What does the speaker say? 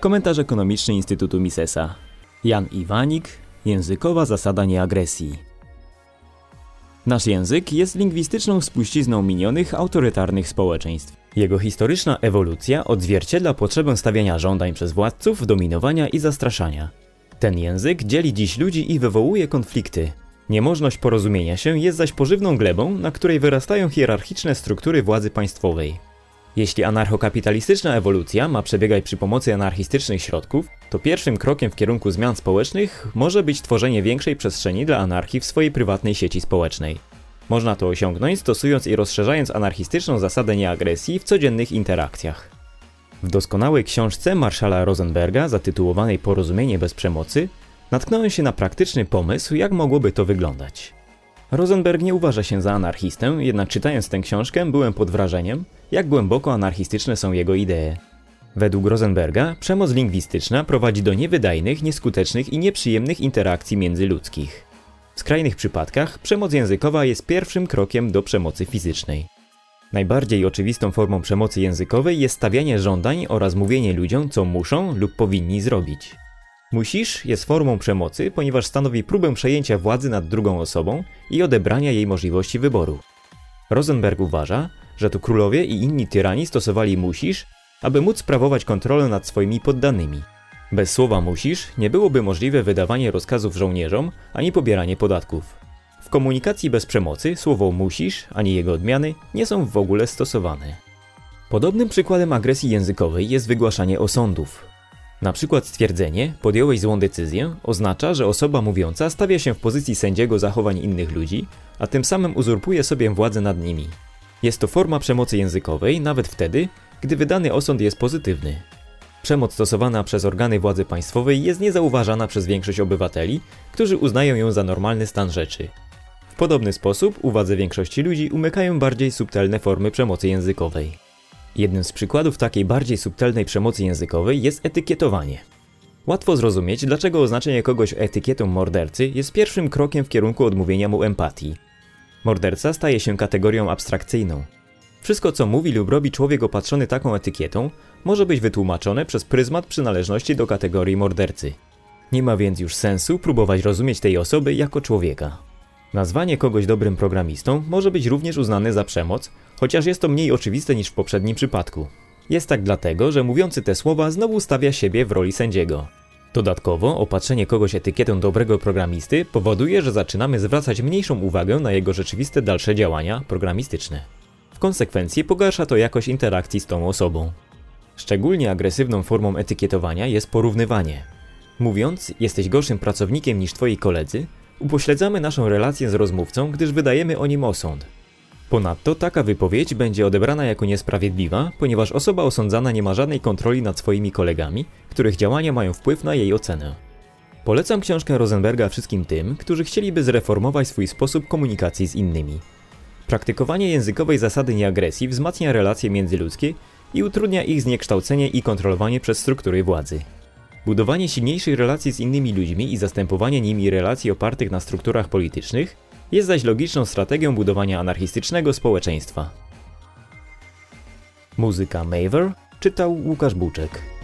Komentarz ekonomiczny Instytutu Misesa. Jan Iwanik, Językowa zasada nieagresji. Nasz język jest lingwistyczną spuścizną minionych autorytarnych społeczeństw. Jego historyczna ewolucja odzwierciedla potrzebę stawiania żądań przez władców, dominowania i zastraszania. Ten język dzieli dziś ludzi i wywołuje konflikty. Niemożność porozumienia się jest zaś pożywną glebą, na której wyrastają hierarchiczne struktury władzy państwowej. Jeśli anarchokapitalistyczna ewolucja ma przebiegać przy pomocy anarchistycznych środków, to pierwszym krokiem w kierunku zmian społecznych może być tworzenie większej przestrzeni dla anarchii w swojej prywatnej sieci społecznej. Można to osiągnąć stosując i rozszerzając anarchistyczną zasadę nieagresji w codziennych interakcjach. W doskonałej książce Marszala Rosenberga zatytułowanej Porozumienie bez przemocy natknąłem się na praktyczny pomysł, jak mogłoby to wyglądać. Rosenberg nie uważa się za anarchistę, jednak czytając tę książkę byłem pod wrażeniem, jak głęboko anarchistyczne są jego idee. Według Rosenberga przemoc lingwistyczna prowadzi do niewydajnych, nieskutecznych i nieprzyjemnych interakcji międzyludzkich. W skrajnych przypadkach przemoc językowa jest pierwszym krokiem do przemocy fizycznej. Najbardziej oczywistą formą przemocy językowej jest stawianie żądań oraz mówienie ludziom, co muszą lub powinni zrobić. Musisz jest formą przemocy, ponieważ stanowi próbę przejęcia władzy nad drugą osobą i odebrania jej możliwości wyboru. Rosenberg uważa, że to królowie i inni tyrani stosowali musisz, aby móc sprawować kontrolę nad swoimi poddanymi. Bez słowa musisz nie byłoby możliwe wydawanie rozkazów żołnierzom ani pobieranie podatków. W komunikacji bez przemocy słowo musisz ani jego odmiany nie są w ogóle stosowane. Podobnym przykładem agresji językowej jest wygłaszanie osądów. Na przykład stwierdzenie, podjąłeś złą decyzję, oznacza, że osoba mówiąca stawia się w pozycji sędziego zachowań innych ludzi, a tym samym uzurpuje sobie władzę nad nimi. Jest to forma przemocy językowej nawet wtedy, gdy wydany osąd jest pozytywny. Przemoc stosowana przez organy władzy państwowej jest niezauważana przez większość obywateli, którzy uznają ją za normalny stan rzeczy. W podobny sposób uwadze większości ludzi umykają bardziej subtelne formy przemocy językowej. Jednym z przykładów takiej bardziej subtelnej przemocy językowej jest etykietowanie. Łatwo zrozumieć, dlaczego oznaczenie kogoś etykietą mordercy jest pierwszym krokiem w kierunku odmówienia mu empatii. Morderca staje się kategorią abstrakcyjną. Wszystko, co mówi lub robi człowiek opatrzony taką etykietą, może być wytłumaczone przez pryzmat przynależności do kategorii mordercy. Nie ma więc już sensu próbować rozumieć tej osoby jako człowieka. Nazwanie kogoś dobrym programistą może być również uznane za przemoc, chociaż jest to mniej oczywiste niż w poprzednim przypadku. Jest tak dlatego, że mówiący te słowa znowu stawia siebie w roli sędziego. Dodatkowo, opatrzenie kogoś etykietą dobrego programisty powoduje, że zaczynamy zwracać mniejszą uwagę na jego rzeczywiste dalsze działania programistyczne. W konsekwencji pogarsza to jakość interakcji z tą osobą. Szczególnie agresywną formą etykietowania jest porównywanie. Mówiąc, jesteś gorszym pracownikiem niż twoi koledzy, upośledzamy naszą relację z rozmówcą, gdyż wydajemy o nim osąd. Ponadto taka wypowiedź będzie odebrana jako niesprawiedliwa, ponieważ osoba osądzana nie ma żadnej kontroli nad swoimi kolegami, których działania mają wpływ na jej ocenę. Polecam książkę Rosenberga wszystkim tym, którzy chcieliby zreformować swój sposób komunikacji z innymi. Praktykowanie językowej zasady nieagresji wzmacnia relacje międzyludzkie i utrudnia ich zniekształcenie i kontrolowanie przez struktury władzy. Budowanie silniejszej relacji z innymi ludźmi i zastępowanie nimi relacji opartych na strukturach politycznych jest zaś logiczną strategią budowania anarchistycznego społeczeństwa. Muzyka Maver czytał Łukasz Buczek.